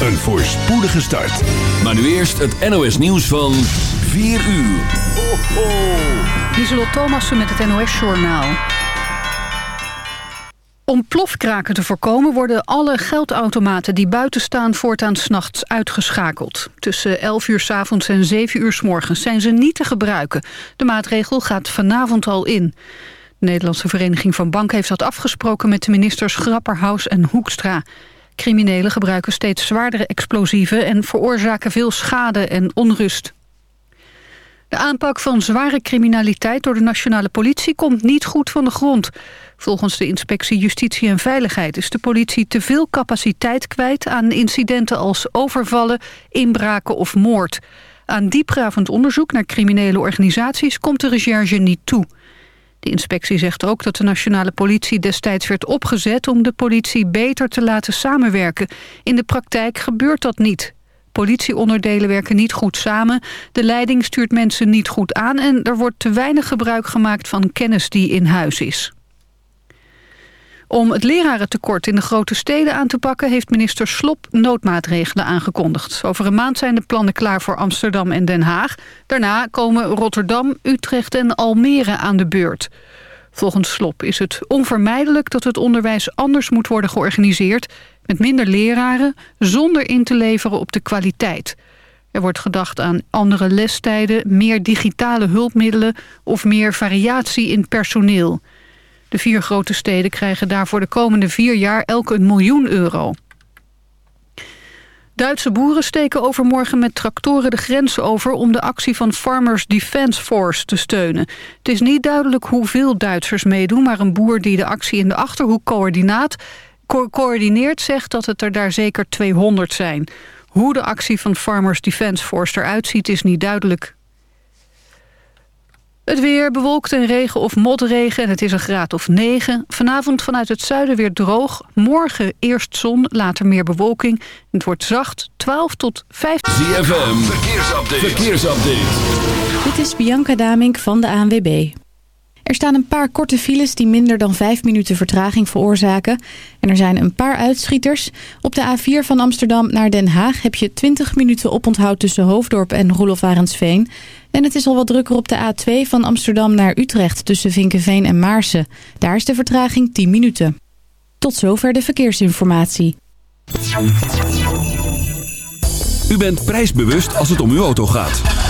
een voorspoedige start. Maar nu eerst het NOS nieuws van 4 uur. Ho, ho. Lieselot Thomassen met het NOS-journaal. Om plofkraken te voorkomen worden alle geldautomaten die buiten staan voortaan s'nachts uitgeschakeld. Tussen 11 uur s avonds en 7 uur s morgens zijn ze niet te gebruiken. De maatregel gaat vanavond al in. De Nederlandse Vereniging van Banken heeft dat afgesproken met de ministers Grapperhaus en Hoekstra. Criminelen gebruiken steeds zwaardere explosieven en veroorzaken veel schade en onrust. De aanpak van zware criminaliteit door de nationale politie komt niet goed van de grond. Volgens de inspectie Justitie en Veiligheid is de politie te veel capaciteit kwijt aan incidenten als overvallen, inbraken of moord. Aan diepgravend onderzoek naar criminele organisaties komt de recherche niet toe. De inspectie zegt ook dat de nationale politie destijds werd opgezet om de politie beter te laten samenwerken. In de praktijk gebeurt dat niet. Politieonderdelen werken niet goed samen, de leiding stuurt mensen niet goed aan... en er wordt te weinig gebruik gemaakt van kennis die in huis is. Om het lerarentekort in de grote steden aan te pakken... heeft minister Slop noodmaatregelen aangekondigd. Over een maand zijn de plannen klaar voor Amsterdam en Den Haag. Daarna komen Rotterdam, Utrecht en Almere aan de beurt. Volgens Slop is het onvermijdelijk dat het onderwijs anders moet worden georganiseerd... met minder leraren, zonder in te leveren op de kwaliteit. Er wordt gedacht aan andere lestijden, meer digitale hulpmiddelen... of meer variatie in personeel... De vier grote steden krijgen daarvoor de komende vier jaar elk een miljoen euro. Duitse boeren steken overmorgen met tractoren de grens over... om de actie van Farmers Defence Force te steunen. Het is niet duidelijk hoeveel Duitsers meedoen... maar een boer die de actie in de Achterhoek coördinaat, co coördineert... zegt dat het er daar zeker 200 zijn. Hoe de actie van Farmers Defence Force eruit ziet is niet duidelijk. Het weer bewolkt en regen of motregen en het is een graad of 9. Vanavond vanuit het zuiden weer droog. Morgen eerst zon, later meer bewolking. Het wordt zacht, 12 tot 15. ZFM, verkeersupdate. verkeersupdate. Dit is Bianca Damink van de ANWB. Er staan een paar korte files die minder dan 5 minuten vertraging veroorzaken. En er zijn een paar uitschieters. Op de A4 van Amsterdam naar Den Haag heb je 20 minuten oponthoud tussen Hoofddorp en Roelof Arendsveen. En het is al wat drukker op de A2 van Amsterdam naar Utrecht tussen Vinkenveen en Maarsen. Daar is de vertraging 10 minuten. Tot zover de verkeersinformatie. U bent prijsbewust als het om uw auto gaat.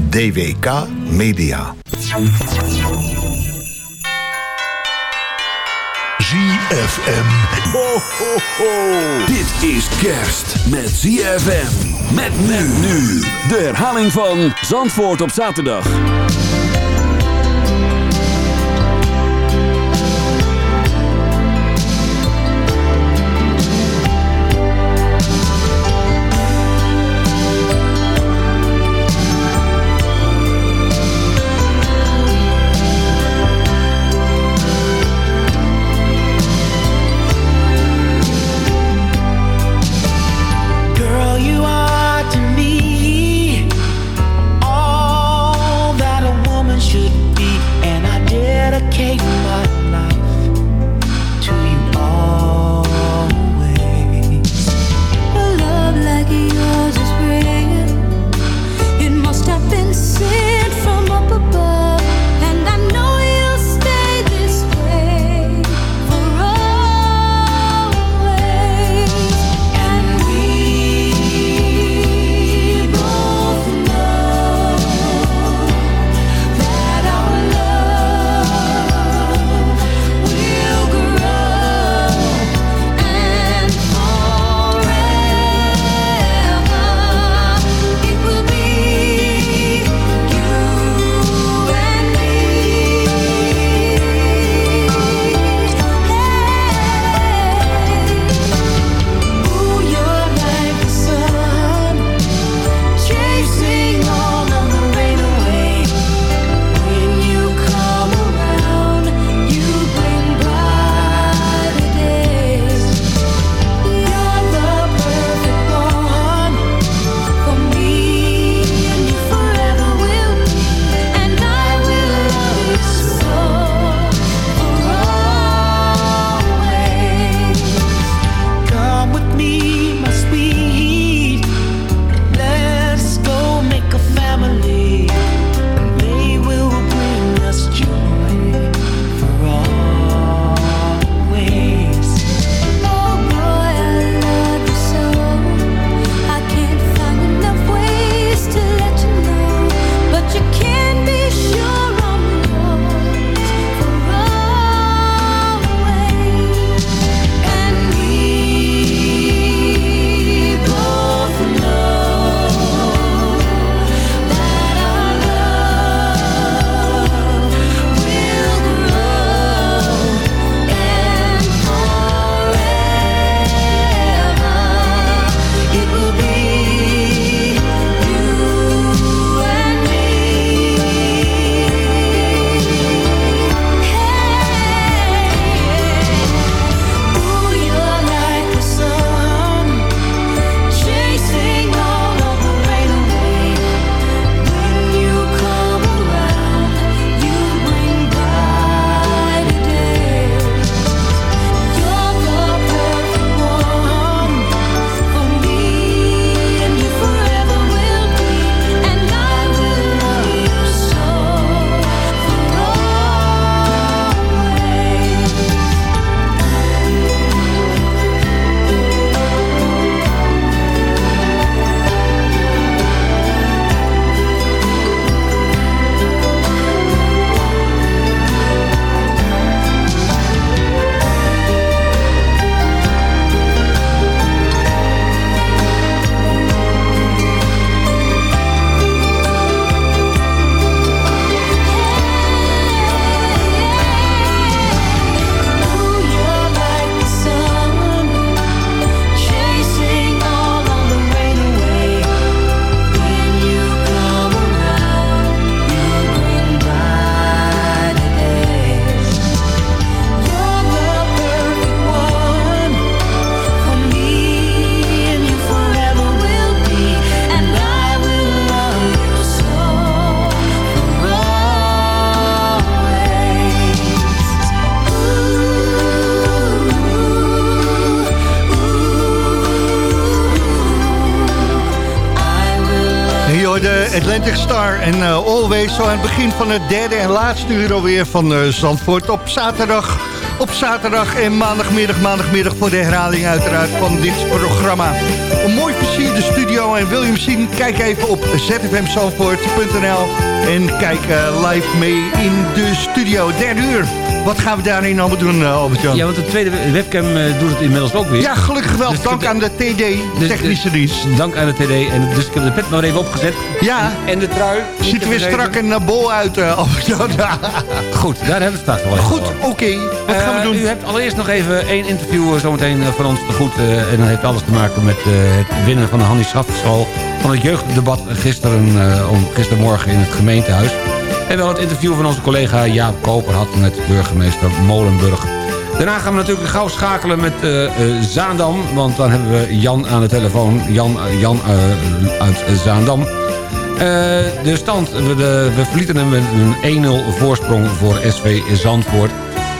DWK Media. ZFM. Ho, ho, ho. Dit is kerst met ZFM. Met men nu. De herhaling van Zandvoort op zaterdag. Zo aan het begin van het derde en laatste uur alweer van uh, Zandvoort op zaterdag. Op zaterdag en maandagmiddag, maandagmiddag voor de herhaling uiteraard van dit programma. Een mooi versierde studio en wil je hem zien? Kijk even op zfmzandvoort.nl en kijk uh, live mee in de studio. Derde uur. Wat gaan we daarin allemaal doen, uh, Albert-Jan? Ja, want de tweede webcam uh, doet het inmiddels ook weer. Ja, gelukkig wel. Dus dank aan de TD, dus, technische dienst. Dus, dank aan de TD. En dus ik heb de pet maar even opgezet. Ja. En de trui. Ziet er weer strak en bol uit, Albert-Jan. Goed, daar hebben we het straks Goed, oké. Okay. Wat gaan we doen? U hebt allereerst nog even één interview zometeen van ons te goed. en dat heeft alles te maken met het winnen van de Hannie Schafschool... van het jeugddebat gisteren, om, gistermorgen in het gemeentehuis. En wel het interview van onze collega Jaap Koper had met burgemeester Molenburg. Daarna gaan we natuurlijk gauw schakelen met uh, uh, Zaandam. Want dan hebben we Jan aan de telefoon. Jan, Jan uit Zaandam. de stand, we, de, we verlieten hem met een 1-0 voorsprong voor SV Zandvoort.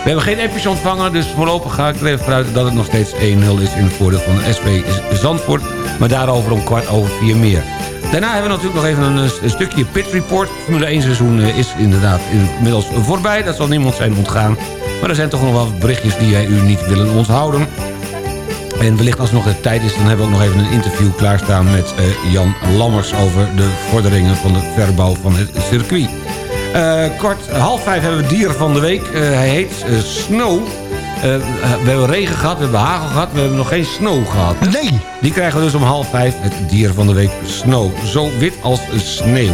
We hebben geen appjes ontvangen, dus voorlopig ga ik er even vanuit dat het nog steeds 1-0 is in het voordeel van SV Zandvoort. Maar daarover om kwart over vier meer. Daarna hebben we natuurlijk nog even een, stukje pit report. Formule 1 seizoen is inderdaad inmiddels voorbij. Dat zal niemand zijn ontgaan. Maar er zijn toch nog wel berichtjes die wij u niet willen onthouden. En wellicht als nog de tijd is, dan hebben we ook nog even een interview klaarstaan met uh, Jan Lammers... over de vorderingen van de verbouw van het circuit. Uh, kort, half vijf hebben we dier van de week. Uh, hij heet Snow. Uh, we hebben regen gehad, we hebben hagel gehad, we hebben nog geen snow gehad. Nee! Die krijgen we dus om half vijf, het dier van de week, snow. Zo wit als sneeuw.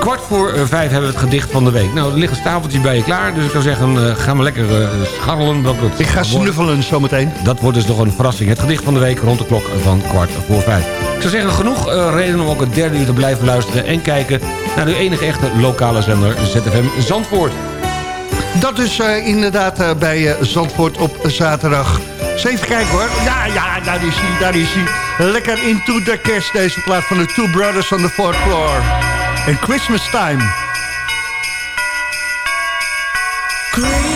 Kwart voor vijf hebben we het gedicht van de week. Nou, er ligt een stapeltje bij je klaar, dus ik zou zeggen, uh, ga maar lekker uh, scharrelen. Het ik ga snuffelen zometeen. Dat wordt dus nog een verrassing. Het gedicht van de week rond de klok van kwart voor vijf. Ik zou zeggen, genoeg reden om ook het derde uur te blijven luisteren... en kijken naar de enige echte lokale zender ZFM Zandvoort. Dat is uh, inderdaad uh, bij uh, Zandvoort op zaterdag. Eens even kijken hoor. Ja, ja, daar is hij, daar is hij. Lekker into the kerst, deze plaat van de Two Brothers on the Fourth Floor. En Christmas Time. Christmas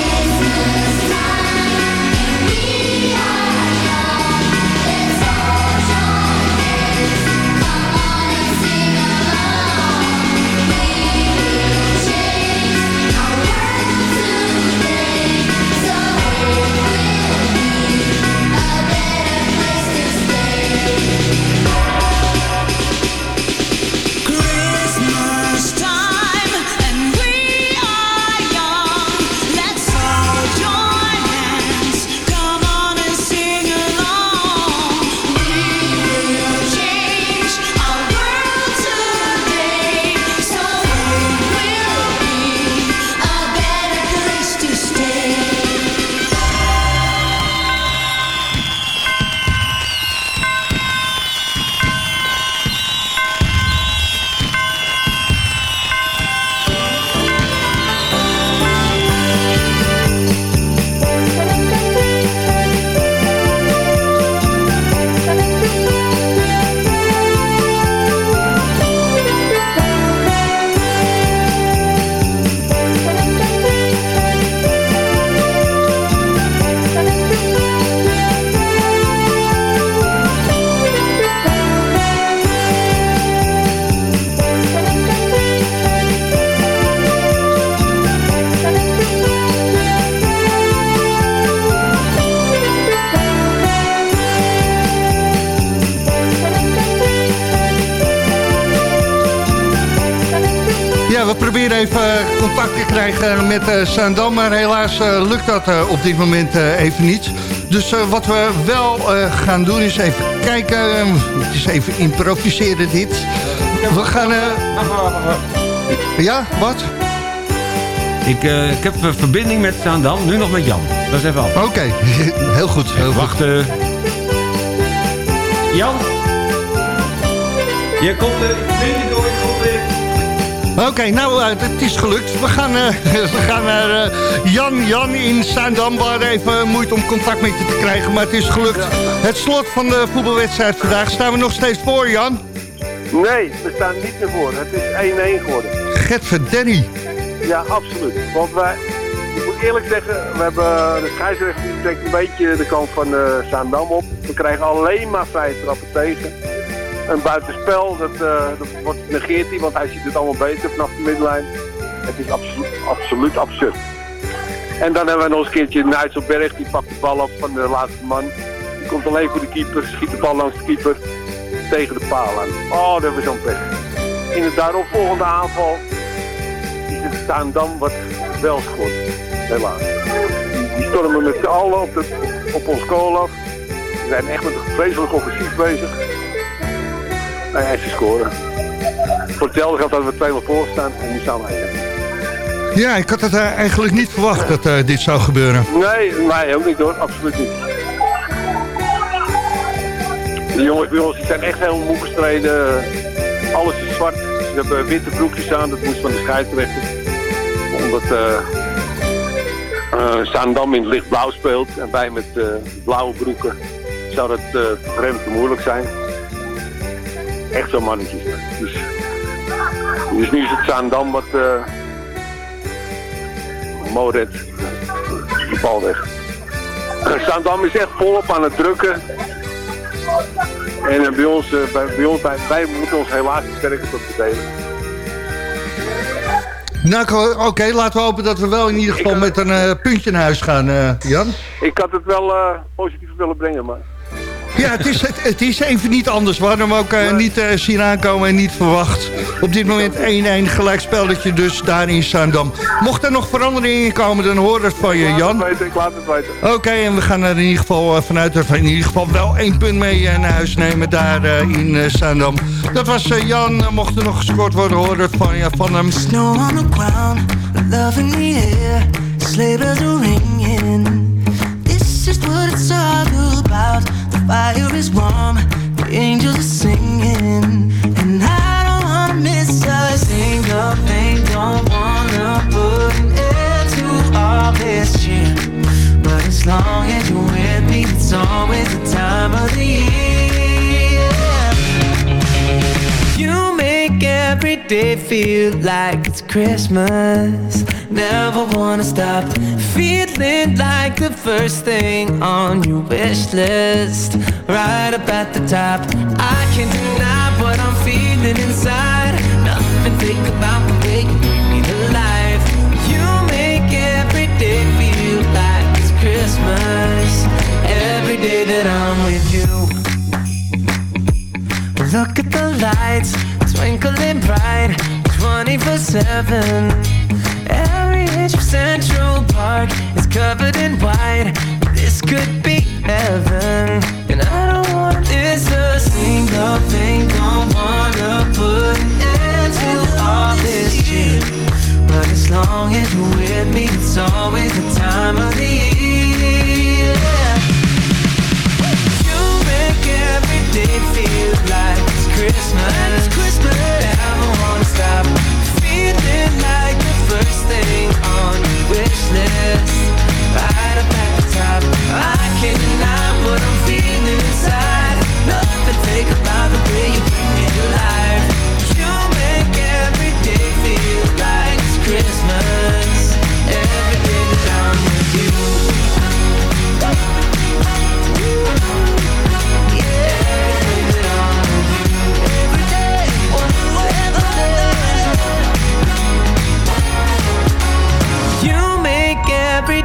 We proberen even contact te krijgen met uh, Saandam... maar helaas uh, lukt dat uh, op dit moment even niet. Dus wat we wel gaan doen is even kijken. het is even improviseren dit. We gaan... Ja, wat? Ik, ik heb verbinding met Saandam, nu nog met Jan. Dat is even af. Oké, okay. heel goed. Heel Wachten. Jan? Je komt er, ik weet niet door, je komt er. Oké, okay, nou, uh, het is gelukt. We gaan, uh, we gaan naar uh, Jan Jan in Zaandam. We hadden even moeite om contact met je te krijgen, maar het is gelukt. Het slot van de voetbalwedstrijd vandaag. Staan we nog steeds voor, Jan? Nee, we staan niet meer voor. Het is 1-1 geworden. Get Denny. Ja, absoluut. Want wij, ik moet eerlijk zeggen, we hebben de scheidsrechter trekt een beetje de kant van uh, Zaandam op. We krijgen alleen maar vrije trappen tegen. Een buitenspel, dat, uh, dat wordt negeert hij, want hij ziet het allemaal beter vanaf de middenlijn. Het is absoluut, absoluut absurd. En dan hebben we nog eens een keertje Nijtselberg, die pakt de bal op van de laatste man. Die komt alleen voor de keeper, schiet de bal langs de keeper tegen de paal aan. Oh, dat hebben we zo'n pech. In de daaropvolgende aanval is het Zaandam wat wel schot. Helaas. Die stormen met z'n allen op, de, op ons kool af. We zijn echt met een vreselijk offensief bezig. Ja, ze scoren. Voor hetzelfde geld hadden we twee maar voor staan en nu staan wij Ja, ik had het uh, eigenlijk niet verwacht dat uh, dit zou gebeuren. Nee, mij ook niet hoor. Absoluut niet. De jongens bij ons die zijn echt helemaal moe gestreden. Alles is zwart. Ze hebben witte broekjes aan. Dat moest van de scheidsrechter. Omdat uh, uh, Zaandam in het lichtblauw speelt. En wij met blauwe broeken. Zou dat uh, te moeilijk zijn echt zo'n mannetje. Dus, dus nu is het Zaandam wat uh, Moret die bal weg. Zaandam is echt volop aan het drukken. En uh, bij ons, bij, bij ons bij, wij moeten ons helaas sterker tot verdedigen. Nou, oké, okay, laten we hopen dat we wel in ieder geval met een uh, puntje naar huis gaan, uh, Jan. Ik had het wel uh, positief willen brengen, maar... Ja, het is, het, het is even niet anders. We hadden hem ook uh, niet uh, zien aankomen en niet verwacht. Op dit moment 1-1 gelijkspelletje dus daar in Zaandam. Mocht er nog veranderingen komen, dan hoor het van je, Jan. Ik laat het weten, ik laat het weten. Oké, okay, en we gaan er in ieder geval uh, vanuit dat we in ieder geval wel één punt mee naar huis nemen daar in Zaandam. Dat was Jan. Mocht er nog gescoord worden, hoor het van, ja, van hem. Snow on the ground, love in the air, sleigh bells are ringing. This is what it's all about. Fire is warm, the angels are singing, and I don't wanna miss a single thing. Don't wanna put an end to all this cheer, but as long as you're with me, it's always the time of the year. Every day feel like it's Christmas. Never wanna stop feeling like the first thing on your wish list. Right up at the top. I can't deny what I'm feeling inside. Nothing fake about the way you bring me to life. You make every day feel like it's Christmas. Every day that I'm with you. Look at the lights, twinkling bright, 24 7. Every inch of Central Park is covered in white. This could be heaven. And I don't wanna miss a single thing. Don't wanna put an to all this cheer. But as long as you're with me, it's always the time of the year. You make every day feel like Christmas. It's Christmas. Never wanna stop feeling like the first thing on wish list. Right up at the top. I can't deny what I'm feeling inside. Nothing about the way you bring me to life.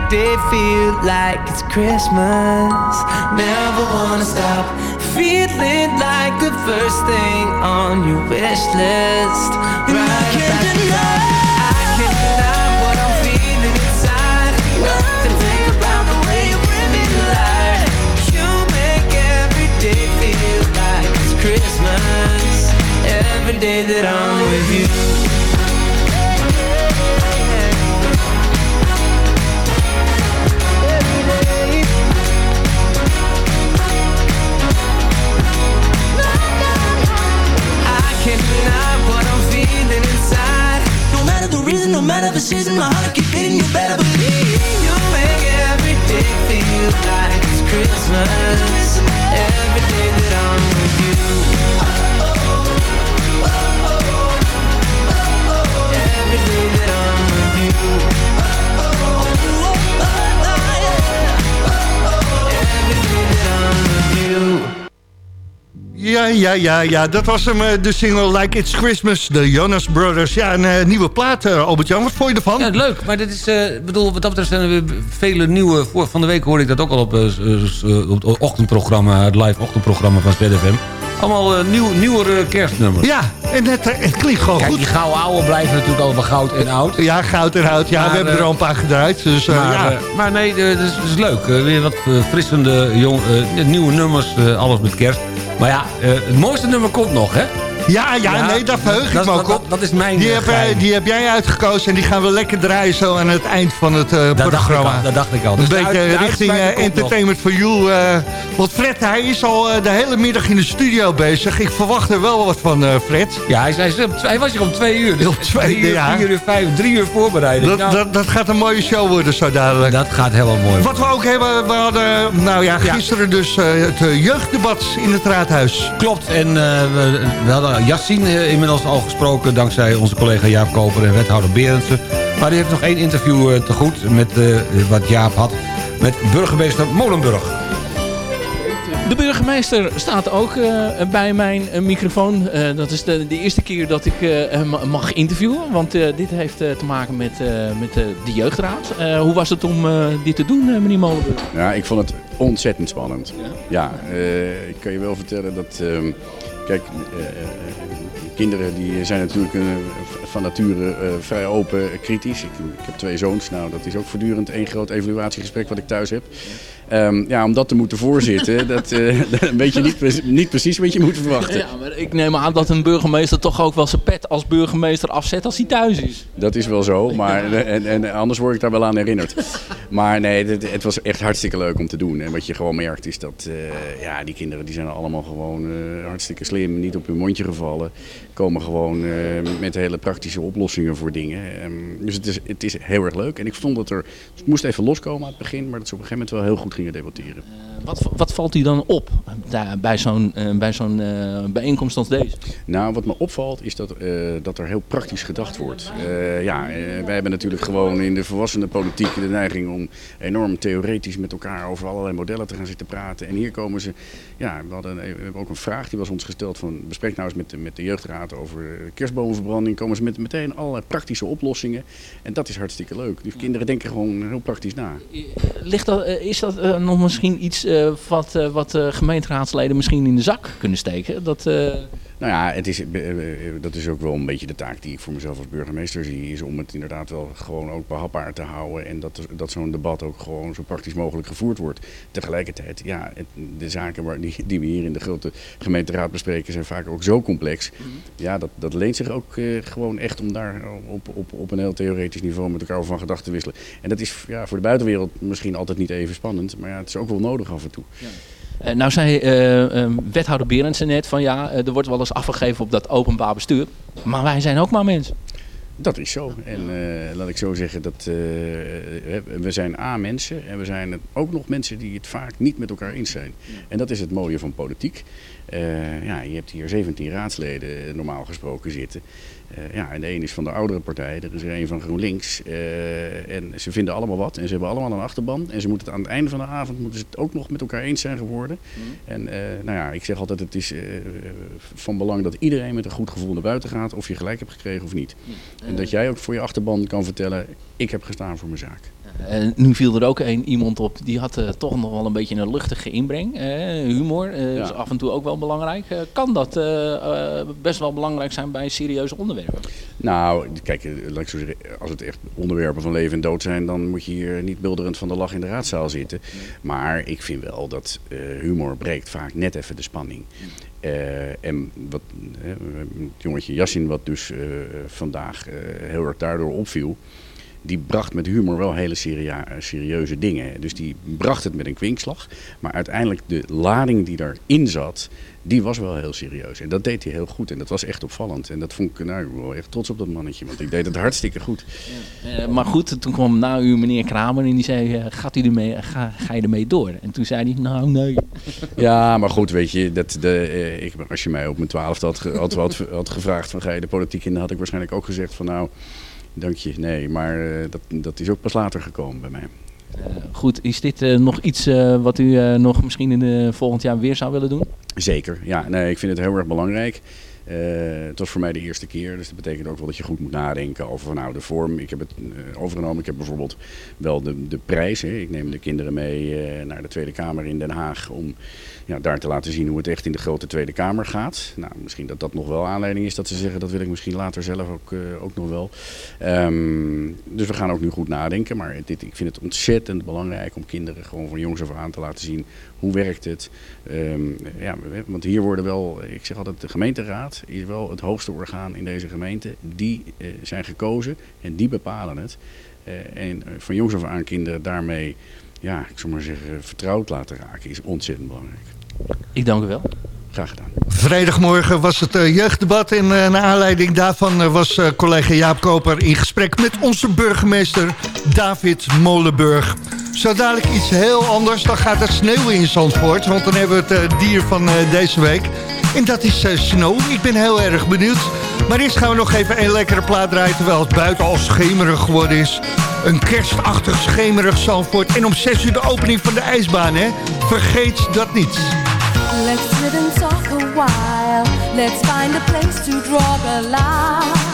did feel like it's Christmas. Never wanna stop feeling like the first thing on your wish list. I can't deny. I can't deny what I'm feeling inside. Nothing about the way you bring me to life. You make every day feel like it's Christmas. Every day that I'm with you. Of a season, my heart keep beating. You better believe you make every day feel like it's Christmas. Every day that I'm with you. Every Ja, ja, ja, ja, dat was hem, eh, de single Like It's Christmas, de Jonas Brothers. Ja, een eh, nieuwe plaat, eh, Albert-Jan, wat vond je ervan? Ja, leuk. Maar dit is, eh, bedoel, wat dat betreft zijn er weer vele nieuwe... Voor, van de week hoorde ik dat ook al op, op het ochtendprogramma, het live ochtendprogramma van ZFM. Allemaal eh, nieuw, nieuwere kerstnummers. Ja, en het, het klinkt gewoon Kijk, goed. die gouden oude blijven natuurlijk allemaal goud en oud. Ja, goud en hout. Ja, Maar, we hebben er al een paar gedraaid. Dus maar, ja. maar nee, het is, is leuk. Weer wat frissende, jong, nieuwe nummers, alles met kerst. Maar ja, eh, het mooiste nummer komt nog, hè? Ja, ja, nee, daar verheug ik me ook dat, op. dat is mijn Die eh, heb, die heb jij uitgekozen en die gaan we lekker draaien zo aan het eind van het eh, dat, dacht ik programma. al, dat dacht ik al. Een Dus de beetje uit- richting eh, nog. Entertainment for You. want Fred, hij is al de hele middag in de studio bezig. Ik verwacht er wel wat van, Fred. Ja, hij, hij, hij was hier om twee uur. Dus Om twee drie uur, ja. vier uur, vijf, drie uur voorbereiding. Dat, Nou, dat, dat gaat een mooie show worden zo dadelijk. dat gaat helemaal mooi. Wat we ook hebben, we hadden nou ja, gisteren dus het jeugddebat in het raadhuis. Klopt, en we, we hadden Yassine eh, inmiddels al gesproken... dankzij onze collega Jaap Koper en wethouder Berendsen. Maar die heeft nog één interview eh, te goed met eh, wat Jaap had... met burgemeester Molenburg. De burgemeester staat ook eh, bij mijn microfoon. Eh, dat is de, de eerste keer dat ik eh, hem mag interviewen. Want eh, dit heeft te maken met, eh, met de jeugdraad. Eh, hoe was het om eh, dit te doen, meneer Molenburg? Ja, ik vond het ontzettend spannend. Ja, eh, ik kan je wel vertellen dat... kijk, eh, eh, kinderen die zijn natuurlijk eh, van nature vrij open, kritisch. Ik heb twee zoons, nou dat is ook voortdurend één groot evaluatiegesprek wat ik thuis heb. Ehm, ja, om dat te moeten voorzitten, dat, dan weet je niet, niet precies wat je moet verwachten. Ja, maar ik neem aan dat een burgemeester toch ook wel zijn pet als burgemeester afzet als hij thuis is. Dat is wel zo, maar en, en anders word ik daar wel aan herinnerd. Maar nee, het, het was echt hartstikke leuk om te doen. En wat je gewoon merkt is dat eh, ja, die kinderen die zijn allemaal gewoon eh, hartstikke slim, niet op hun mondje gevallen. Komen gewoon eh, met hele praktische oplossingen voor dingen. Ehm, dus het is, het is heel erg leuk. En ik vond dat er, het moest even loskomen aan het begin, maar dat ze op een gegeven moment wel heel goed gingen debatteren. Wat, wat valt u dan op daar, bij zo'n eh, bij zo'n eh, bijeenkomst als deze? Nou, wat me opvalt is dat, eh, dat er heel praktisch gedacht wordt. Eh, ja, eh, wij hebben natuurlijk gewoon in de volwassene politiek de neiging om enorm theoretisch met elkaar over allerlei modellen te gaan zitten praten. En hier komen ze, ja, we, hadden, we hebben ook een vraag die was ons gesteld van bespreek nou eens met de, met de jeugdraad over eh, kerstbomenverbranding. Komen ze met meteen allerlei praktische oplossingen. En dat is hartstikke leuk. Die kinderen denken gewoon heel praktisch na. Ligt dat, eh, is dat eh, nog misschien iets wat, wat gemeenteraadsleden misschien in de zak kunnen steken? Dat, Nou ja, het is, eh, eh, dat is ook wel een beetje de taak die ik voor mezelf als burgemeester zie. Is om het inderdaad wel gewoon ook behapbaar te houden. En dat, dat zo'n debat ook gewoon zo praktisch mogelijk gevoerd wordt. Tegelijkertijd, ja, het- de zaken waar, die, die we hier in de grote gemeenteraad bespreken zijn vaak ook zo complex. Ja, dat, dat leent zich ook eh, gewoon echt om daar op, op, op een heel theoretisch niveau met elkaar over van gedachten te wisselen. En dat is ja, voor de buitenwereld misschien altijd niet even spannend. Maar ja, het is ook wel nodig af en toe. Eh, nou zei eh, eh, wethouder Berendsen net van ja, eh, er wordt wel eens afgegeven op dat openbaar bestuur. Maar wij zijn ook maar mensen. Dat is zo. En laat ik zo zeggen, dat, we zijn A mensen en we zijn ook nog mensen die het vaak niet met elkaar eens zijn. En dat is het mooie van politiek. Eh, ja, je hebt hier 17 raadsleden eh, normaal gesproken zitten. Eh, ja, en de een is van de oudere partij, er is er een van GroenLinks. En ze vinden allemaal wat en ze hebben allemaal een achterban. En ze moeten het aan het einde van de avond moeten ze het ook nog met elkaar eens zijn geworden. En eh, nou ja, ik zeg altijd, het is van belang dat iedereen met een goed gevoel naar buiten gaat. Of je gelijk hebt gekregen of niet. En dat jij ook voor je achterban kan vertellen, ik heb gestaan voor mijn zaak. En nu viel er ook een, iemand op, die had eh, toch nog wel een beetje een luchtige inbreng. humor eh, is af en toe ook wel belangrijk. Kan dat best wel belangrijk zijn bij serieuze onderwerpen? Nou, kijk, als het echt onderwerpen van leven en dood zijn, dan moet je hier niet bulderend van de lach in de raadzaal zitten. Maar ik vind wel dat humor breekt vaak net even de spanning. En wat, het jongetje Yassin, wat dus vandaag heel erg daardoor opviel, die bracht met humor wel hele seria- serieuze dingen. Dus die bracht het met een kwinkslag. Maar uiteindelijk de lading die daarin zat, die was wel heel serieus. En dat deed hij heel goed. En dat was echt opvallend. En dat vond ik, nou, ik wel echt trots op dat mannetje. Want ik deed het hartstikke goed. Eh, maar goed, toen kwam na u meneer Kramer en die zei, eh, gaat u ermee, ga, ga je ermee door? En toen zei hij, nou nee. Ja, maar goed, weet je, dat de, eh, ik, als je mij op mijn twaalfde had, had, had gevraagd van ga je de politiek in, dan had ik waarschijnlijk ook gezegd van nou, dank je, nee. Maar eh, dat, dat is ook pas later gekomen bij mij. Goed, is dit eh, nog iets eh, wat u eh, nog misschien in de volgend jaar weer zou willen doen? Zeker, ja. Nee, ik vind het heel erg belangrijk. Eh, het was voor mij de eerste keer, dus dat betekent ook wel dat je goed moet nadenken over van, nou, de vorm. Ik heb het eh, overgenomen. Ik heb bijvoorbeeld wel de, de prijs. Ik neem de kinderen mee eh, naar de Tweede Kamer in Den Haag om ja, daar te laten zien hoe het echt in de grote Tweede Kamer gaat. Nou, misschien dat dat nog wel aanleiding is dat ze zeggen dat wil ik misschien later zelf ook, ook nog wel. Ehm, dus we gaan ook nu goed nadenken. Maar dit, ik vind het ontzettend belangrijk om kinderen gewoon van jongs af aan te laten zien hoe werkt het. Ehm, ja, want hier worden wel, ik zeg altijd, de gemeenteraad is wel het hoogste orgaan in deze gemeente. Die eh, zijn gekozen en die bepalen het. Eh, en eh, van jongs af aan kinderen daarmee, ja, ik zou maar zeggen, vertrouwd laten raken is ontzettend belangrijk. Ik dank u wel. Graag gedaan. Vrijdagmorgen was het jeugddebat en eh, naar aanleiding daarvan was eh, collega Jaap Koper in gesprek met onze burgemeester David Molenburg. Zo dadelijk iets heel anders, dan gaat het sneeuwen in Zandvoort, want dan hebben we het eh, dier van eh, deze week. En dat is eh, Snow. Ik ben heel erg benieuwd. Maar eerst gaan we nog even een lekkere plaat draaien, terwijl het buiten al schemerig geworden is. Een kerstachtig schemerig Zandvoort. En om 6 uur de opening van de ijsbaan, hè? Vergeet dat niet. Let's sit and talk a while. Let's find a place to draw the line.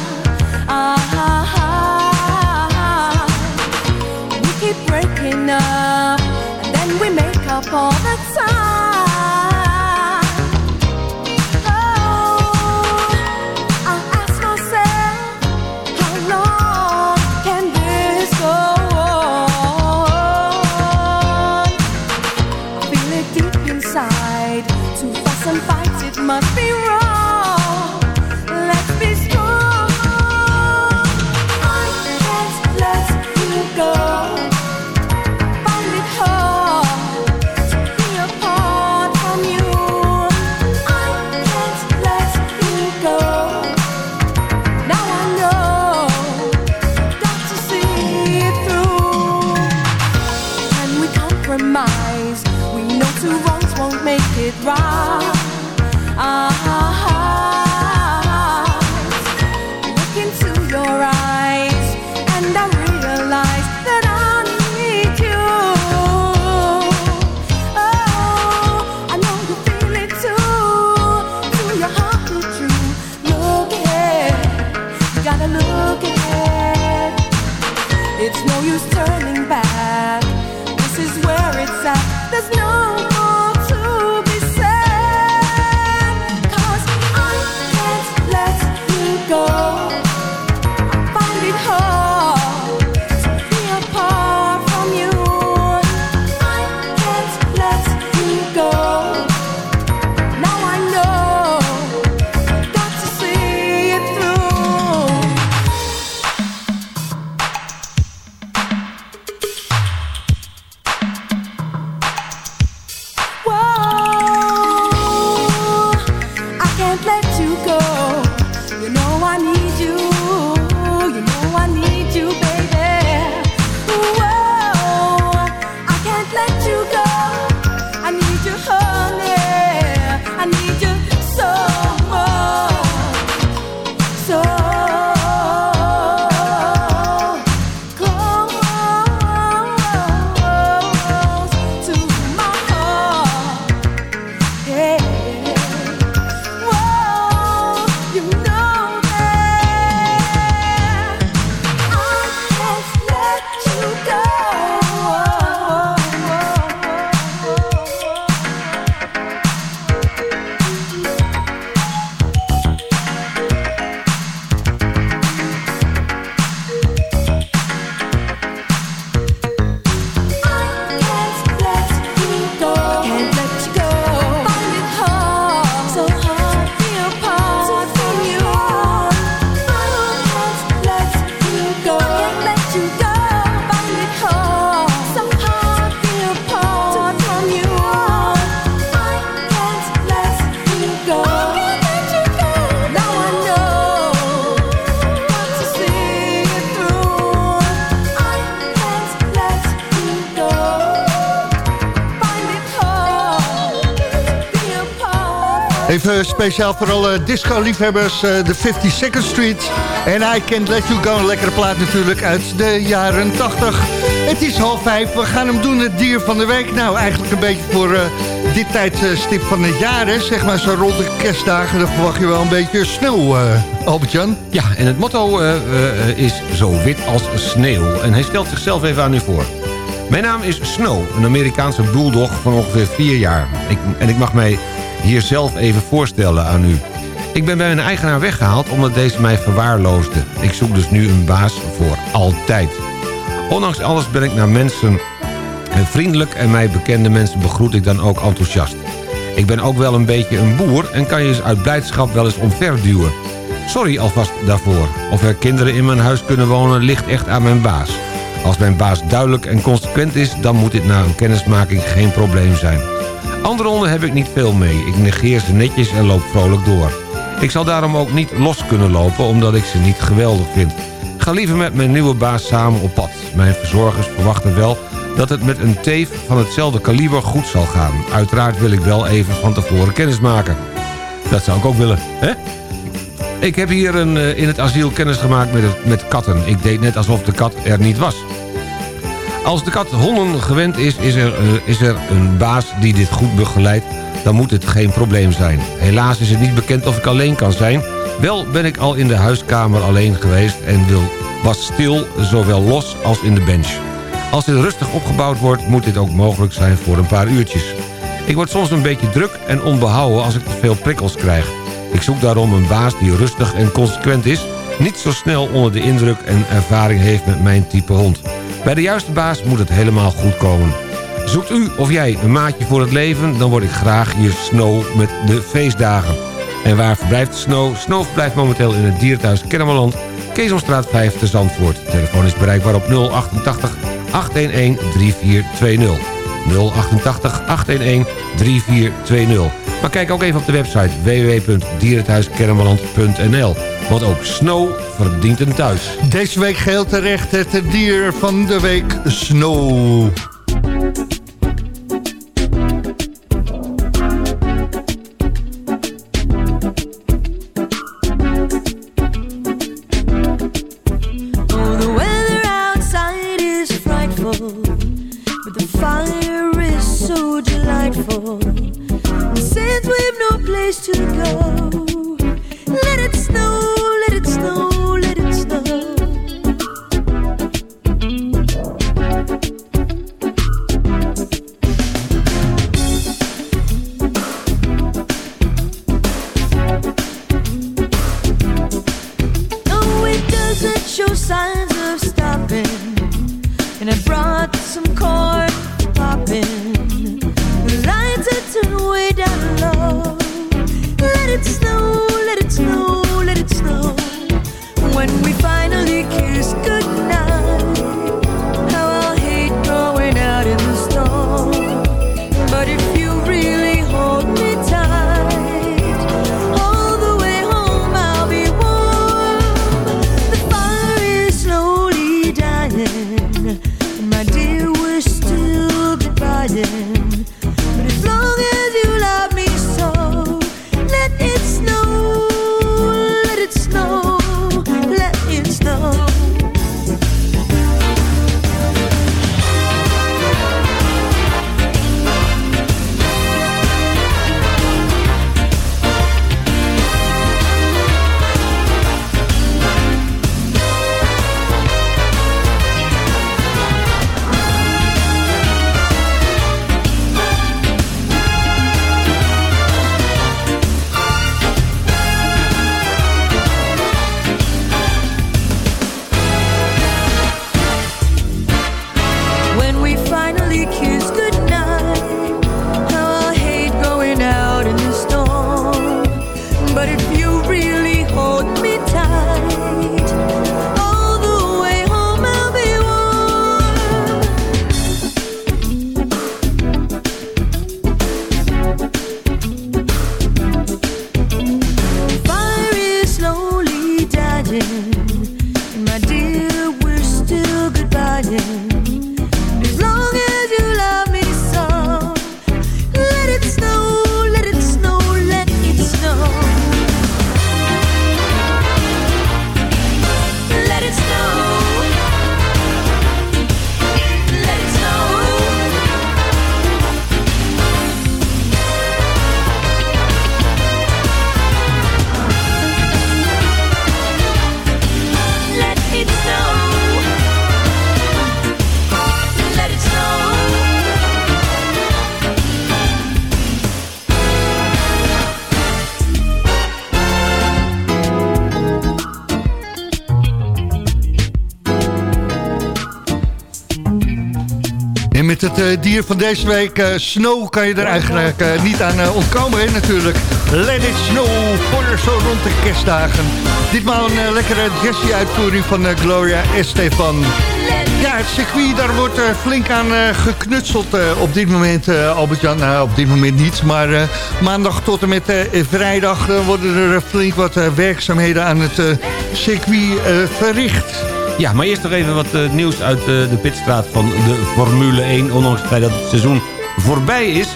Speciaal voor alle disco-liefhebbers, eh, de 52nd Street. En I Can't Let You Go, een lekkere plaat natuurlijk uit de jaren 80. Het is half vijf, we gaan hem doen, het dier van de week. Nou, eigenlijk een beetje voor uh, dit tijdstip van het jaar, zeg maar zo rond de kerstdagen. Dan verwacht je wel een beetje sneeuw, uh, Albert-Jan. Ja, en het motto is zo wit als sneeuw. En hij stelt zichzelf even aan u voor. Mijn naam is Snow, een Amerikaanse bulldog van ongeveer vier jaar. Ik, en ik mag mij hier zelf even voorstellen aan u. Ik ben bij mijn eigenaar weggehaald omdat deze mij verwaarloosde. Ik zoek dus nu een baas voor altijd. Ondanks alles ben ik naar mensen vriendelijk en mij bekende mensen begroet ik dan ook enthousiast. Ik ben ook wel een beetje een boer en kan je eens uit blijdschap wel eens omverduwen. Sorry alvast daarvoor. Of er kinderen in mijn huis kunnen wonen ligt echt aan mijn baas. Als mijn baas duidelijk en consequent is, dan moet dit na een kennismaking geen probleem zijn. Andere honden heb ik niet veel mee. Ik negeer ze netjes en loop vrolijk door. Ik zal daarom ook niet los kunnen lopen, omdat ik ze niet geweldig vind. Ga liever met mijn nieuwe baas samen op pad. Mijn verzorgers verwachten wel dat het met een teef van hetzelfde kaliber goed zal gaan. Uiteraard wil ik wel even van tevoren kennis maken. Dat zou ik ook willen, hè? Ik heb hier een, eh, in het asiel kennis gemaakt met, met katten. Ik deed net alsof de kat er niet was. Als de kat honden gewend is, is er, uh, is er een baas die dit goed begeleidt... dan moet het geen probleem zijn. Helaas is het niet bekend of ik alleen kan zijn. Wel ben ik al in de huiskamer alleen geweest... en was stil, zowel los als in de bench. Als dit rustig opgebouwd wordt, moet dit ook mogelijk zijn voor een paar uurtjes. Ik word soms een beetje druk en onbehouden als ik te veel prikkels krijg. Ik zoek daarom een baas die rustig en consequent is... niet zo snel onder de indruk en ervaring heeft met mijn type hond. Bij de juiste baas moet het helemaal goed komen. Zoekt u of jij een maatje voor het leven... dan word ik graag je Snow met de feestdagen. En waar verblijft Snow? Snow verblijft momenteel in het dierenthuis Kennemerland... Keesomstraat 5 te Zandvoort. telefoon is bereikbaar op 088 811 3420. 088 811 3420. Maar kijk ook even op de website www.dierenthuiskermeland.nl. Want ook Snow verdient een thuis. Deze week geheel terecht het dier van de week Snow. dancing eh, dier van deze week. eh, snow kan je er eigenlijk eh, niet aan ontkomen, hè, natuurlijk. Let it snow, voor zo rond de kerstdagen. Ditmaal een lekkere jazzy-uitvoering van eh, Gloria Estefan. Ja, het circuit, daar wordt flink aan geknutseld op dit moment, Albert-Jan. Nou, op dit moment niet, maar maandag tot en met vrijdag... worden er flink wat werkzaamheden aan het circuit verricht. Ja, maar eerst nog even wat eh, nieuws uit eh, de pitstraat van de Formule 1. Ondanks het dat het seizoen voorbij is.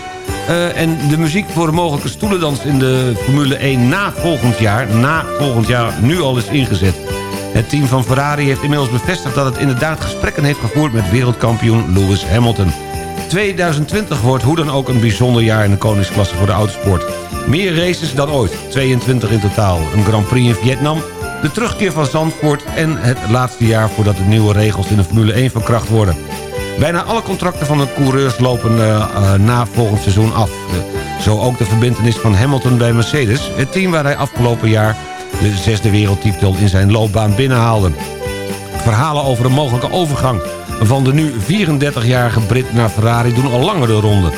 Eh, en de muziek voor de mogelijke stoelendans in de Formule 1 na volgend jaar... na volgend jaar nu al is ingezet. Het team van Ferrari heeft inmiddels bevestigd dat het inderdaad gesprekken heeft gevoerd... met wereldkampioen Lewis Hamilton. 2020 wordt hoe dan ook een bijzonder jaar in de koningsklasse voor de autosport. Meer races dan ooit, 22 in totaal. Een Grand Prix in Vietnam, de terugkeer van Zandvoort... en het laatste jaar voordat de nieuwe regels in de Formule 1 van kracht worden. Bijna alle contracten van de coureurs lopen eh, eh, na volgend seizoen af. Eh, zo ook de verbindenis van Hamilton bij Mercedes... het team waar hij afgelopen jaar de zesde wereldtitel in zijn loopbaan binnenhaalde. Verhalen over een mogelijke overgang van de nu 34-jarige Brit naar Ferrari doen al langer de ronde.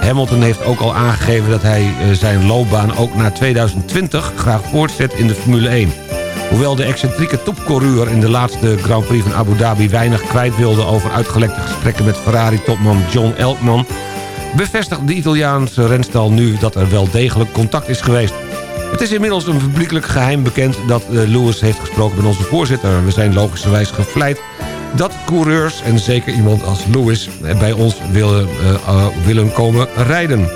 Hamilton heeft ook al aangegeven dat hij zijn loopbaan ook na 2020 graag voortzet in de Formule 1. Hoewel de excentrieke topcoureur in de laatste Grand Prix van Abu Dhabi weinig kwijt wilde over uitgelekte gesprekken met Ferrari-topman John Elkman, bevestigt de Italiaanse renstal nu dat er wel degelijk contact is geweest. Het is inmiddels een publiekelijk geheim bekend dat eh, Lewis heeft gesproken met onze voorzitter. We zijn logischerwijs gevleid dat coureurs, en zeker iemand als Lewis... eh, bij ons willen, eh, willen komen rijden.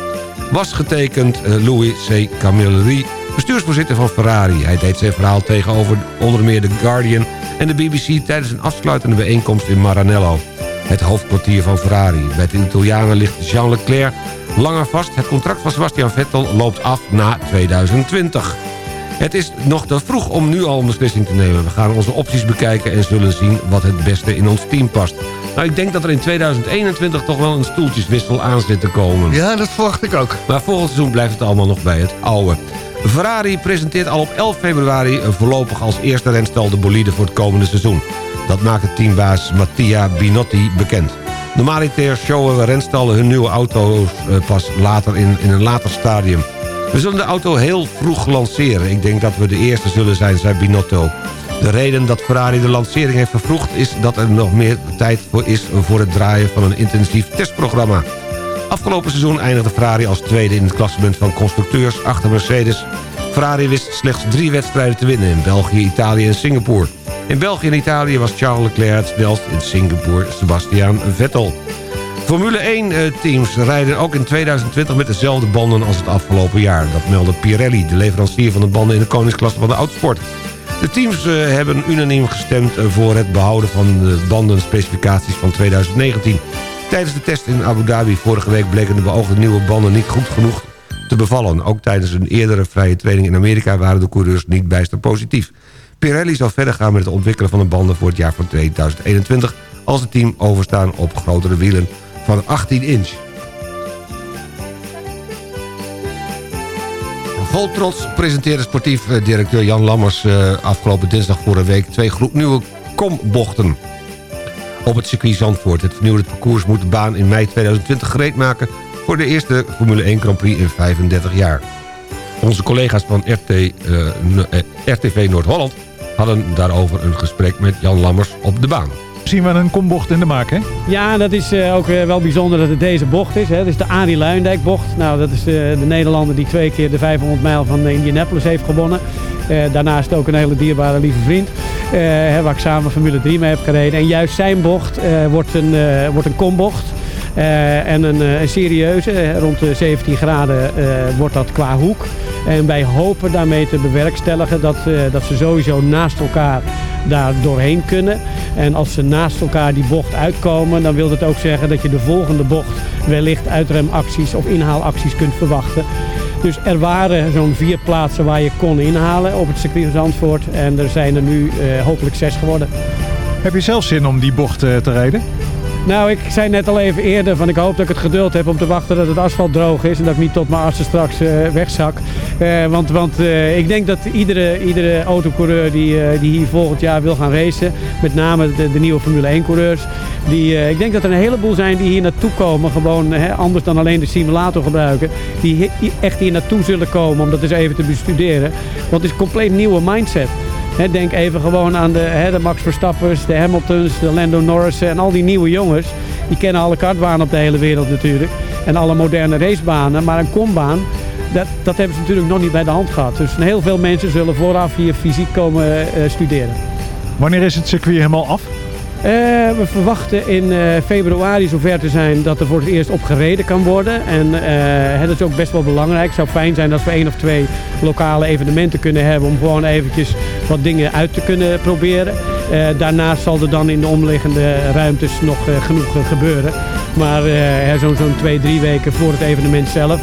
Was getekend Louis C. Camilleri, bestuursvoorzitter van Ferrari. Hij deed zijn verhaal tegenover onder meer The Guardian en de BBC... tijdens een afsluitende bijeenkomst in Maranello. Het hoofdkwartier van Ferrari. Bij de Italianen ligt Jean Leclerc langer vast. Het contract van Sebastian Vettel loopt af na 2020. Het is nog te vroeg om nu al een beslissing te nemen. We gaan onze opties bekijken en zullen zien wat het beste in ons team past. Nou, ik denk dat er in 2021 toch wel een stoeltjeswissel aan zit te komen. Ja, dat verwacht ik ook. Maar volgend seizoen blijft het allemaal nog bij het oude. Ferrari presenteert al op 11 februari voorlopig als eerste renstal de bolide voor het komende seizoen. Dat maakt teambaas Mattia Binotti bekend. Normaliter showen renstallen hun nieuwe auto's eh, pas later in, in een later stadium. We zullen de auto heel vroeg lanceren. Ik denk dat we de eerste zullen zijn, zei Binotto. De reden dat Ferrari de lancering heeft vervroegd... is dat er nog meer tijd voor is voor het draaien van een intensief testprogramma. Afgelopen seizoen eindigde Ferrari als tweede in het klassement van constructeurs achter Mercedes. Ferrari wist slechts drie wedstrijden te winnen in België, Italië en Singapore. In België en Italië was Charles Leclerc het in Singapore Sebastian Vettel. Formule 1-teams rijden ook in 2020 met dezelfde banden als het afgelopen jaar. Dat meldde Pirelli, de leverancier van de banden in de koningsklasse van de autosport. De teams eh, hebben unaniem gestemd eh, voor het behouden van de bandenspecificaties van 2019. Tijdens de test in Abu Dhabi vorige week bleken de beoogde nieuwe banden niet goed genoeg te bevallen. Ook tijdens een eerdere vrije training in Amerika waren de coureurs niet bijster positief. Pirelli zal verder gaan met het ontwikkelen van de banden voor het jaar van 2021... als het team overstaan op grotere wielen van 18 inch. Vol trots presenteerde sportief eh, directeur Jan Lammers... eh, afgelopen dinsdag vorige week twee gloednieuwe kombochten op het circuit Zandvoort. Het vernieuwde parcours moet de baan in mei 2020 gereed maken... voor de eerste Formule 1 Grand Prix in 35 jaar. Onze collega's van RT, eh, RTV Noord-Holland... hadden daarover een gesprek met Jan Lammers op de baan. Zien we een kombocht in de maak, hè? Ja, dat is eh, ook wel bijzonder dat het deze bocht is. Dat is de Arie Luijendijk bocht. Nou, dat is eh, de Nederlander die twee keer de 500 mijl van Indianapolis heeft gewonnen. Eh, daarnaast ook een hele dierbare lieve vriend. waar ik samen Formule 3 mee heb gereden. En juist zijn bocht wordt, een, wordt een kombocht. En een, een serieuze, rond de 17 graden wordt dat qua hoek. En wij hopen daarmee te bewerkstelligen dat, eh, dat ze sowieso naast elkaar daar doorheen kunnen. En als ze naast elkaar die bocht uitkomen, dan wil dat ook zeggen dat je de volgende bocht wellicht uitremacties of inhaalacties kunt verwachten. Dus er waren zo'n vier plaatsen waar je kon inhalen op het circuit Zandvoort. En er zijn er nu eh, hopelijk zes geworden. Heb je zelf zin om die bocht eh, te rijden? Nou, ik zei net al even eerder van ik hoop dat ik het geduld heb om te wachten dat het asfalt droog is en dat ik niet tot mijn artsen straks eh, wegzak. Eh, want want eh, ik denk dat iedere, iedere autocoureur die, die hier volgend jaar wil gaan racen, met name de, nieuwe Formule 1 coureurs, die, ik denk dat er een heleboel zijn die hier naartoe komen, gewoon hè, anders dan alleen de simulator gebruiken, die echt hier naartoe zullen komen om dat eens even te bestuderen. Want het is een compleet nieuwe mindset. Denk even gewoon aan de, de Max Verstappers, de Hamiltons, de Lando Norris en al die nieuwe jongens. Die kennen alle kartbanen op de hele wereld natuurlijk. En alle moderne racebanen. Maar een kombaan, dat, dat hebben ze natuurlijk nog niet bij de hand gehad. Dus heel veel mensen zullen vooraf hier fysiek komen eh, studeren. Wanneer is het circuit helemaal af? Eh, we verwachten in eh, februari zover te zijn dat er voor het eerst op gereden kan worden. En eh, dat is ook best wel belangrijk. Het zou fijn zijn als we één of twee lokale evenementen kunnen hebben om gewoon eventjes wat dingen uit te kunnen proberen. Daarnaast zal er dan in de omliggende ruimtes nog genoeg gebeuren. Maar zo'n zo'n twee, drie weken voor het evenement zelf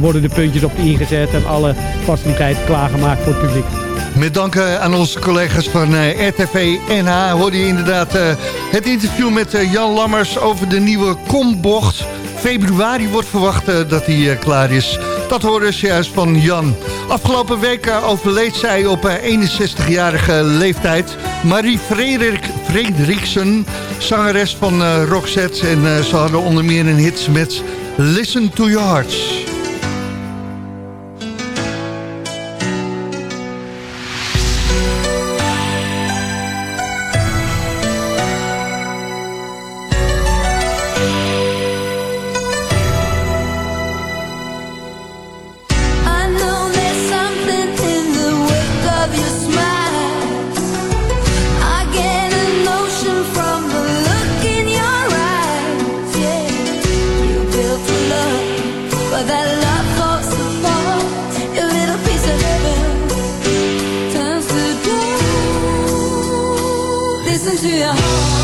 worden de puntjes op de i gezet en alle faciliteiten klaargemaakt voor het publiek. Met dank eh, aan onze collega's van eh, RTV NH hoorde je inderdaad eh, het interview met Jan Lammers over de nieuwe kombocht. Februari wordt verwacht dat eh, klaar is. Dat hoorde ze juist van Jan. Afgelopen week overleed zij op eh, 61-jarige leeftijd. Marie Frederik, Frederiksen, zangeres van Roxette. En ze hadden onder meer een hit met Listen to Your Hearts. Listen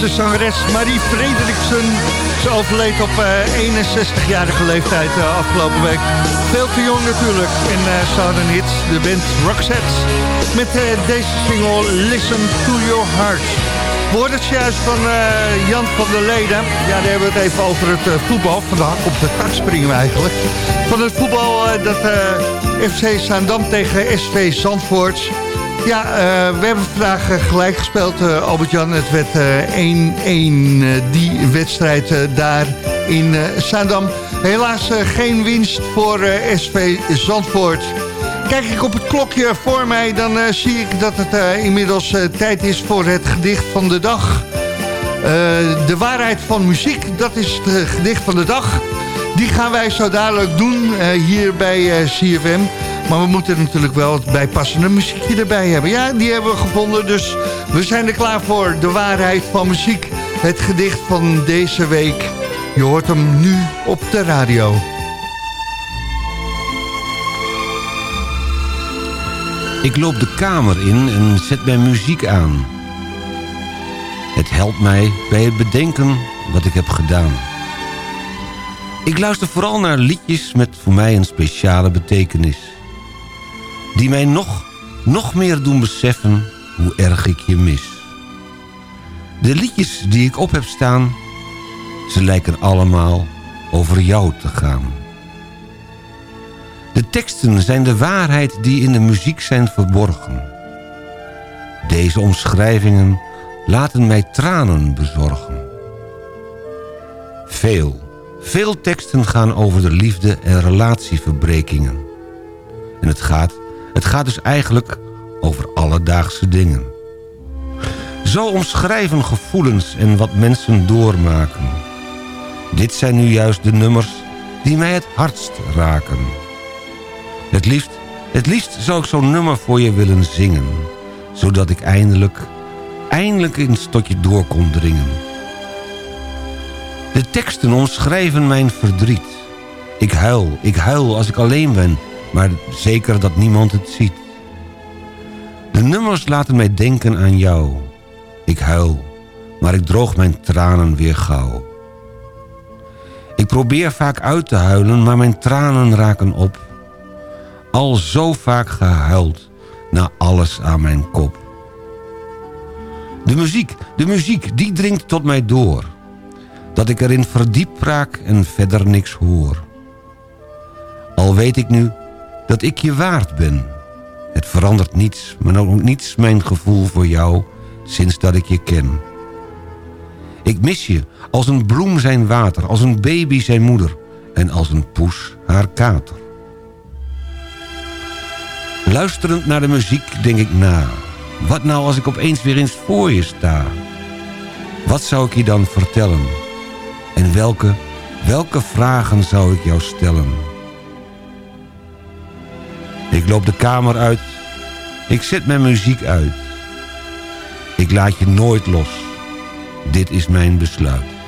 Zweedse zangeres Marie Frederiksen. Ze overleed op eh, 61-jarige leeftijd eh, afgelopen week. Veel te jong natuurlijk. En uh, ze hadden hits, de band Roxette. Met eh, deze single Listen to Your Heart. Het juist van eh, Jan van der Leden. Ja, daar hebben we het even over het eh, voetbal. Van op de tak springen we eigenlijk. Van het voetbal eh, dat eh, FC Zaandam tegen SV Zandvoort... Ja, eh, we hebben vandaag eh, gelijk gespeeld, eh, Albert-Jan. Het werd eh, 1-1 die wedstrijd daar in Zaandam. Helaas geen winst voor SV Zandvoort. Kijk ik op het klokje voor mij, dan zie ik dat het inmiddels tijd is voor het gedicht van de dag. De waarheid van muziek, dat is het gedicht van de dag. Die gaan wij zo dadelijk doen hier bij CFM. Maar we moeten natuurlijk wel het bijpassende muziekje erbij hebben. Ja, die hebben we gevonden, dus we zijn er klaar voor. De waarheid van muziek, het gedicht van deze week. Je hoort hem nu op de radio. Ik loop de kamer in en zet mijn muziek aan. Het helpt mij bij het bedenken wat ik heb gedaan. Ik luister vooral naar liedjes met voor mij een speciale betekenis. Die mij nog, nog meer doen beseffen hoe erg ik je mis. De liedjes die ik op heb staan, ze lijken allemaal over jou te gaan. De teksten zijn de waarheid die in de muziek zijn verborgen. Deze omschrijvingen laten mij tranen bezorgen. Veel, veel teksten gaan over de liefde en relatieverbrekingen. En het gaat, het gaat dus eigenlijk over alledaagse dingen. Zo omschrijven gevoelens en wat mensen doormaken. Dit zijn nu juist de nummers die mij het hardst raken. Het liefst, het liefst zou ik zo'n nummer voor je willen zingen. Zodat ik eindelijk, eindelijk eens tot je door kon dringen. De teksten omschrijven mijn verdriet. Ik huil, ik huil als ik alleen ben, maar zeker dat niemand het ziet. De nummers laten mij denken aan jou. Ik huil, maar ik droog mijn tranen weer gauw. Ik probeer vaak uit te huilen, maar mijn tranen raken op. Al zo vaak gehuild, na alles aan mijn kop. De muziek, de muziek, die dringt tot mij door. Dat ik erin verdiep raak en verder niks hoor. Al weet ik nu dat ik je waard ben. Het verandert niets, maar ook niets mijn gevoel voor jou sinds dat ik je ken. Ik mis je als een bloem zijn water, als een baby zijn moeder en als een poes haar kater. Luisterend naar de muziek denk ik na. Wat nou als ik opeens weer eens voor je sta? Wat zou ik je dan vertellen? En welke, welke vragen zou ik jou stellen? Ik loop de kamer uit. Ik zet mijn muziek uit. Ik laat je nooit los. Dit is mijn besluit.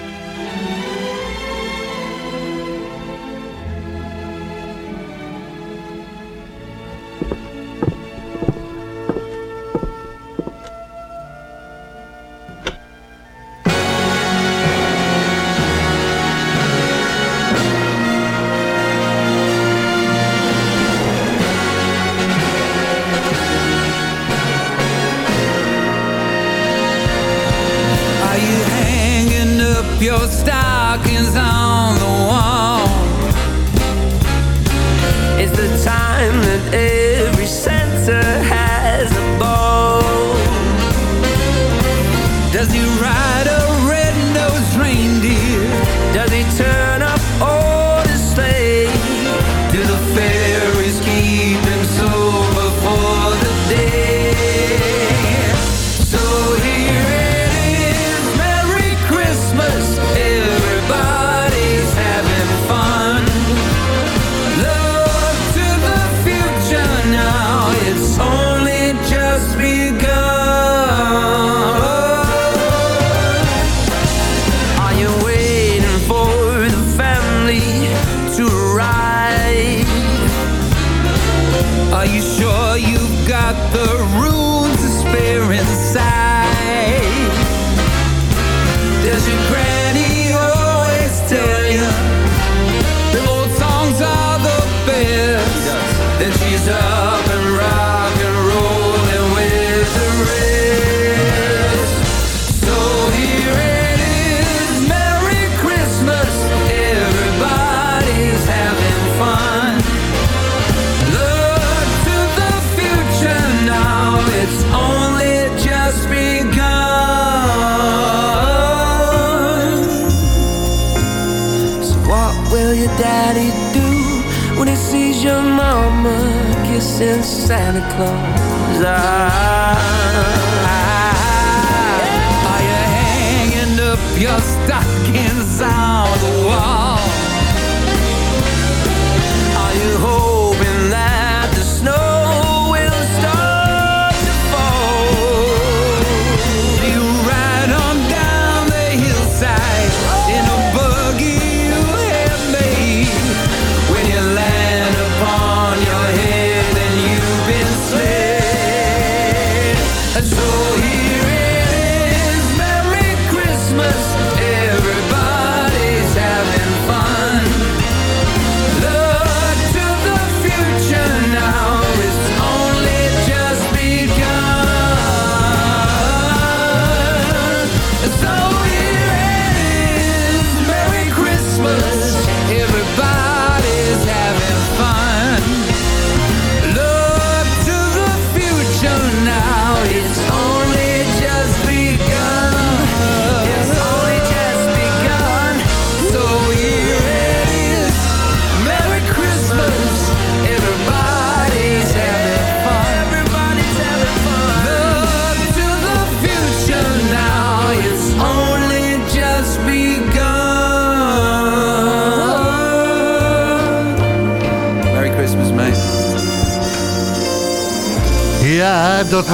close. I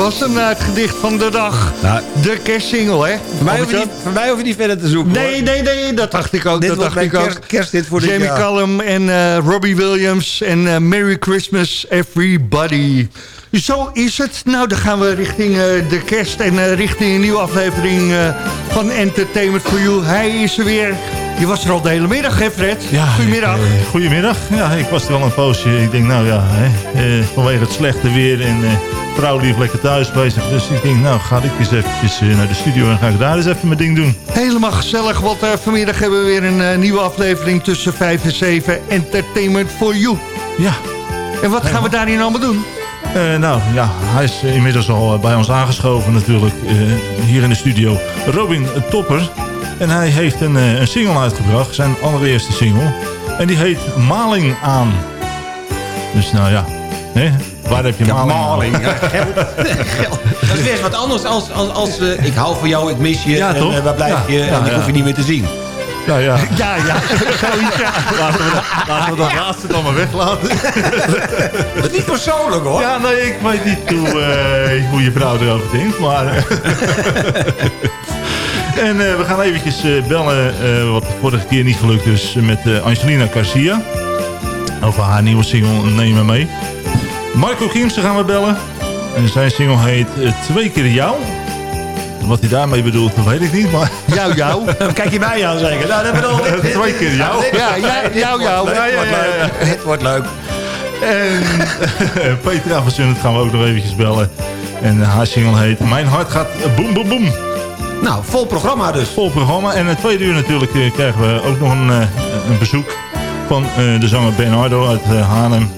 was hem, het gedicht van de dag. de kerstsingle, hè? Voor mij, hoef je niet, voor mij hoef je niet verder te zoeken. Nee, nee, nee, dat dacht ik ook. Dit dat dacht ik ook. kerst, kersthit voor dit Jamie jaar. Cullum en eh, Robbie Williams en eh, Merry Christmas Everybody. Zo is het. Nou, dan gaan we richting eh, de kerst en eh, richting een nieuwe aflevering eh, van Entertainment for You. Hij is er weer. Je was er al de hele middag, hè Fred? Ja, Goedemiddag. ik, eh, goedemiddag. Ja, ik was er wel een poosje. Ik denk, nou ja, hè, eh, vanwege het slechte weer en eh vrouw lief lekker thuis bezig. Dus ik denk, nou ga ik eens eventjes naar de studio en ga ik daar eens even mijn ding doen. Helemaal gezellig, want vanmiddag hebben we weer een nieuwe aflevering tussen 5 en 7. Entertainment for You. Ja. En wat gaan we daarin allemaal doen? Nou ja, hij is inmiddels al bij ons aangeschoven natuurlijk, hier in de studio. Robin Topper. En hij heeft een, eh, een single uitgebracht, zijn allereerste single. En die heet Maling aan. Dus nou ja, hè? waar heb je Ja, maling, maling, aan? ja, geld. Geld. Dat is weer eens wat anders als, als, als eh, ik hou van jou, ik mis je, Ja, en toch? eh, waar blijf Ja, je, ja, en ik ja. hoef je niet meer te zien. Ja, ja. Ja, ja. Zoiets, ja. Laten we, dat, laten we dat laatste dan maar weglaten. Dat is niet persoonlijk hoor. Ja, nee, ik weet niet hoe, hoe je vrouw erover denkt, maar... en eh, we gaan eventjes eh, bellen, eh, wat de vorige keer niet gelukt is, met Angelina Garcia. Over haar nieuwe single Neem Me Mee. Marco Kiemsen gaan we bellen. En zijn single heet Twee keer jou. Wat hij daarmee bedoelt, dat weet ik niet, maar... Jou, jou. Kijk je mij aan zeggen. Nou, dat bedoel ik. Twee keer jou. Ja, jou, jou. Ja, ja, ja, ja. Het wordt leuk. En Peter Aversunt gaan we ook nog eventjes bellen. En haar single heet Mijn hart gaat boem boem boem. Nou, vol programma dus. Vol programma. En het tweede uur natuurlijk eh, krijgen we ook nog een, eh, een bezoek van eh, de zanger Bernardo uit Haarlem.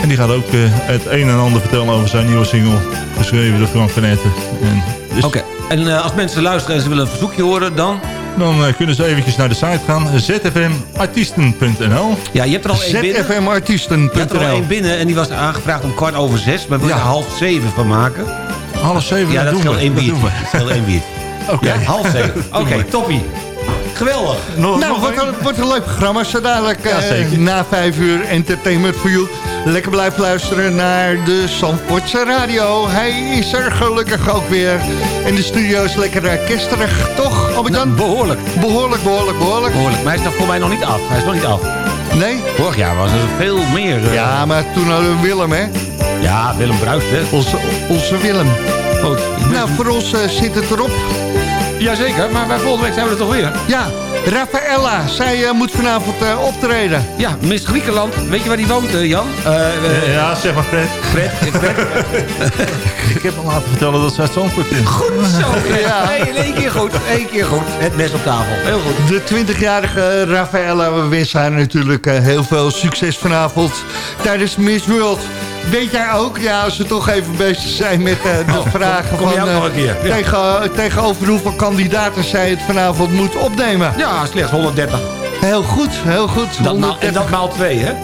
En die gaat ook eh, het een en ander vertellen over zijn nieuwe single. Geschreven door Frank van Etten. En dus Oké, en eh, als mensen luisteren en ze willen een verzoekje horen, dan... dan kunnen ze eventjes naar de site gaan. zfmartiesten.nl Ja, je hebt er al één binnen. Je hebt er al zfmartiesten.nl één binnen en die was aangevraagd om kwart over zes. Maar wil je Ja. er half zeven van maken? Half zeven, Ja, dat doen we. één we. Dat scheelt één biertje. Oké. Ja, half zeven. Oké, toppie. Geweldig. Nog- Nou, nog wat een, wat een leuk programma. Zo dadelijk Ja, eh, na vijf uur Entertainment for You. Lekker blijven luisteren naar de Zandvoortse radio. Hij is er gelukkig ook weer. En de studio is lekker uh, kersterig, toch? Albert Jan? behoorlijk. Behoorlijk, behoorlijk, behoorlijk. Behoorlijk. Maar hij is nog voor mij nog niet af. Hij is nog niet af. Nee? Vorig jaar was er veel meer. eh, Ja, maar toen hadden we Willem, hè? Ja, Willem Bruist, hè? Onze, onze Willem. Goed. Nou, voor ons eh, zit het erop. Jazeker, maar bij volgende week zijn we er toch weer? Ja, Rafaella, zij eh, moet vanavond eh, optreden. Ja, Miss Griekenland. Weet je waar die woont, eh, Jan? Ja, zeg maar Fred. Fred, Fred. Ik heb me laten vertellen dat zij het Zandvoort is. Goed zo, Fred. Ja. Nee, in één keer goed. Eén keer goed. Het mes op tafel. Heel goed. De 20-jarige Rafaella, we wensen haar natuurlijk heel veel succes vanavond tijdens Miss World. Weet jij ook, ja, als we toch even bezig zijn met eh, de vragen kom jij van... eh, tegen, tegenover hoeveel kandidaten zij het vanavond moet opnemen. Ja, slechts 130. Heel goed, heel goed. Dat maal, en dat maal 2, hè?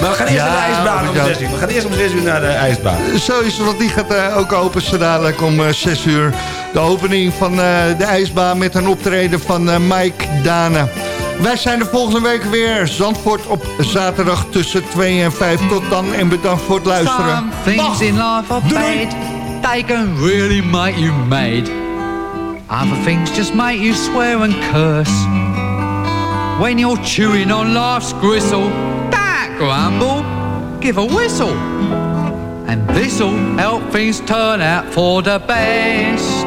Maar we gaan eerst Ja, naar de ijsbaan om ja. 6 uur. We gaan eerst om 6 uur naar de ijsbaan. Zo is het, want die gaat eh, ook open zo dadelijk om eh 6 uur. De opening van de ijsbaan met een optreden van Mike Dana. Wij zijn er volgende week weer. Zandvoort op zaterdag tussen 2 en 5. Tot dan en bedankt voor het luisteren. Some things in life are bad. They can really make you mad. Other things just make you swear and curse. When you're chewing on life's gristle, don't grumble, give a whistle. And this'll help things turn out for the best.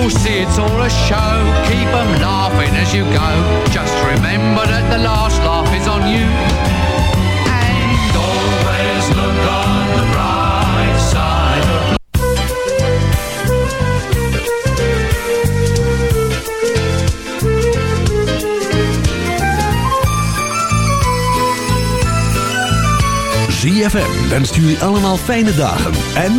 You'll see it's all a show, keep 'em laughing as you go. Just remember that the last laugh is on you. And always look on the bright side of ZFM wenst jullie allemaal fijne dagen en